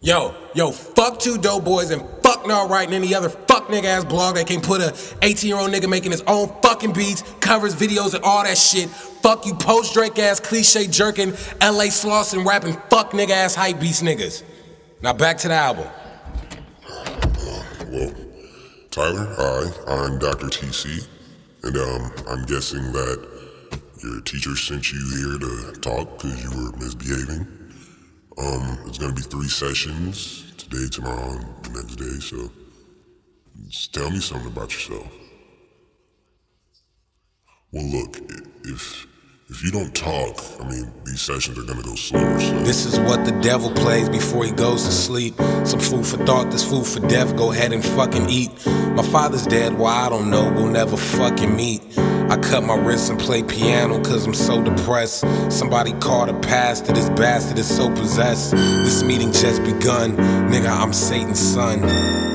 Yo, yo, fuck two dope boys and fuck not writing any other fuck nigga ass blog that can put a 18 year old nigga making his own fucking beats, covers, videos, and all that shit. Fuck you post Drake ass cliche jerking, LA and rapping fuck nigga ass Hypebeast niggas. Now back to the album. Well, Tyler, hi, I'm Dr. TC, and um, I'm guessing that your teacher sent you here to talk because you were misbehaving. Um, it's gonna be three sessions today, tomorrow, and the next day. So, just tell me something about yourself. Well, look, if if you don't talk, I mean, these sessions are gonna go slower. So. This is what the devil plays before he goes to sleep. Some food for thought, this food for death. Go ahead and fucking eat. My father's dead, well, I don't know. We'll never fucking meet. I cut my wrists and play piano cause I'm so depressed. Somebody called a pastor, this bastard is so possessed. This meeting just begun. Nigga, I'm Satan's son.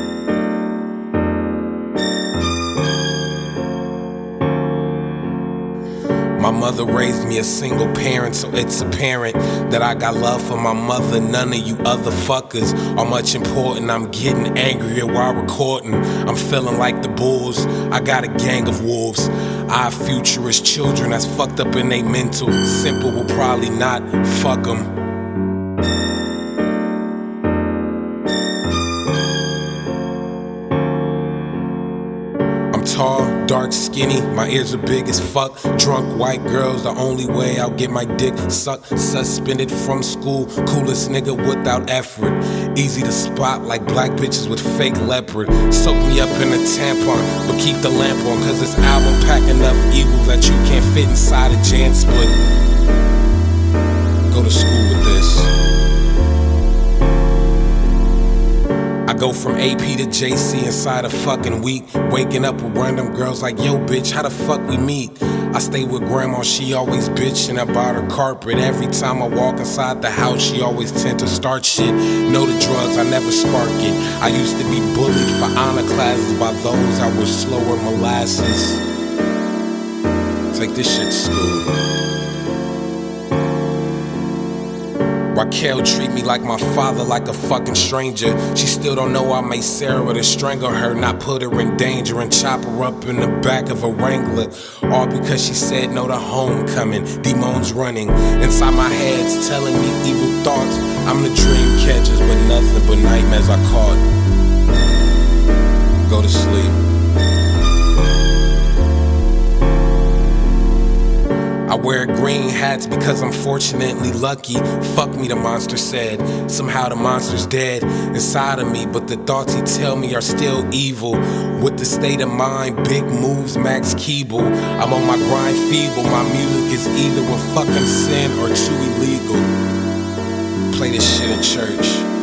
My mother raised me a single parent, so it's apparent that I got love for my mother. None of you other fuckers are much important. I'm getting angrier while recording. I'm feeling like the bulls. I got a gang of wolves. Our futurist children that's fucked up in they mental. Simple will probably not fuck them. Dark, skinny. My ears are big as fuck. Drunk white girls, the only way I'll get my dick sucked. Suspended from school, coolest nigga without effort. Easy to spot like black bitches with fake leopard. Soak me up in a tampon, but keep the lamp on, cause this album pack enough evil that you can't fit inside a JanSport. Go from AP to JC inside a fucking week. Waking up with random girls like, yo, bitch, how the fuck we meet? I stay with grandma, she always bitchin' about her carpet. Every time I walk inside the house, she always tend to start shit. Know the drugs, I never spark it. I used to be bullied for honor classes by those I was slower molasses. Take this shit to Raquel treat me like my father, like a fucking stranger. She still don't know I made Sarah to strangle her, not put her in danger and chop her up in the back of a Wrangler. All because she said no to homecoming. Demons running inside my head's telling me evil thoughts. I'm the dream catchers, but nothing but nightmares I caught. Go to sleep. Wear green hats because I'm fortunately lucky. Fuck me, the monster said. Somehow the monster's dead inside of me, but the thoughts he tell me are still evil. With the state of mind, big moves, Max Keeble. I'm on my grind feeble. My music is either a fucking sin or too illegal. Play this shit in church.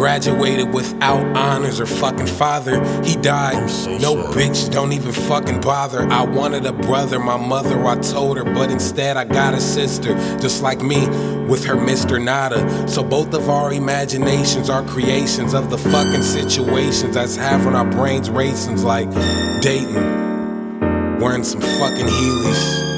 Graduated without honors or fucking father. He died. So no bitch, don't even fucking bother. I wanted a brother, my mother, I told her, but instead I got a sister, just like me, with her Mr. Nada. So both of our imaginations are creations of the fucking situations that's having our brains racing like dating, wearing some fucking Heelys.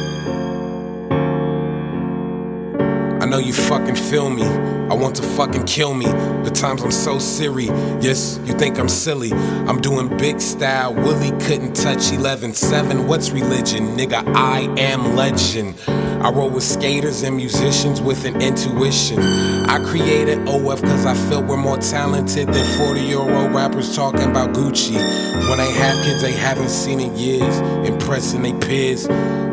Know you fucking feel me. I want to fucking kill me. The times I'm so serious. Yes, you think I'm silly. I'm doing big style. Willie couldn't touch 11 7. What's religion? Nigga, I am legend. I roll with skaters and musicians with an intuition. I created OF cause I felt we're more talented than 40 year old rappers talking about Gucci. When they have kids they haven't seen in years, impressing their peers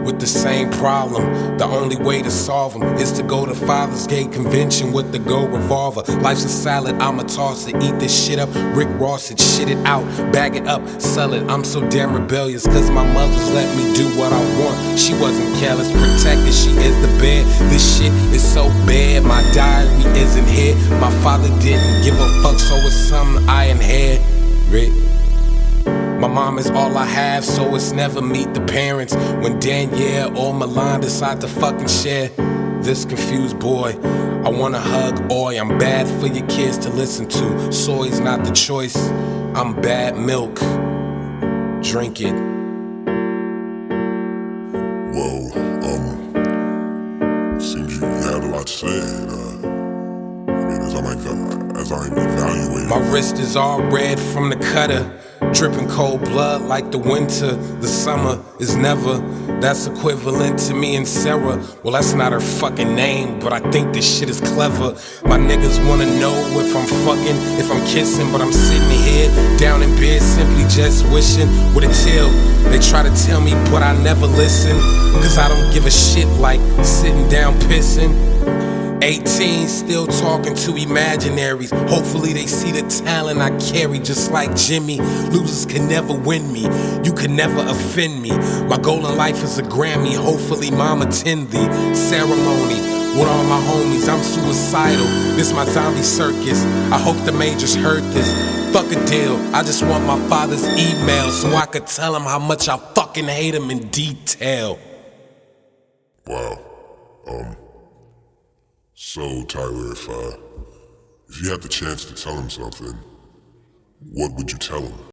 with the same problem. The only way to solve them is to go to Father's Gate Convention with the gold revolver. Life's a salad, I'ma toss it, eat this shit up. Rick Ross it, shit it out, bag it up, sell it. I'm so damn rebellious, cause my mother's let me do what I want. She wasn't careless, protected, she is the bed. This shit is so bad, my diary isn't here. My father didn't give a fuck, so it's something I inherit. Mom is all I have, so it's never meet the parents. When Danielle or Milan decide to fucking share this confused boy, I wanna hug Oi. I'm bad for your kids to listen to. Soy's not the choice, I'm bad milk. Drink it. Well, um, saying, uh, I mean, as I'm, ev- as I'm evaluating. My wrist is all red from the cutter. Dripping cold blood like the winter. The summer is never. That's equivalent to me and Sarah. Well, that's not her fucking name, but I think this shit is clever. My niggas wanna know if I'm fucking, if I'm kissing, but I'm sitting here down in bed simply just wishing with a tail. They try to tell me, but I never listen. Cause I don't give a shit like sitting down pissing. 18, still talking to imaginaries. Hopefully, they see the talent I carry, just like Jimmy. Losers can never win me, you can never offend me. My goal in life is a Grammy. Hopefully, mom attend the ceremony with all my homies. I'm suicidal, this my zombie circus. I hope the majors heard this. Fuck a deal, I just want my father's email so I could tell him how much I fucking hate him in detail. Wow. Um. So Tyler, if uh, if you had the chance to tell him something, what would you tell him?